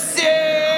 mercy.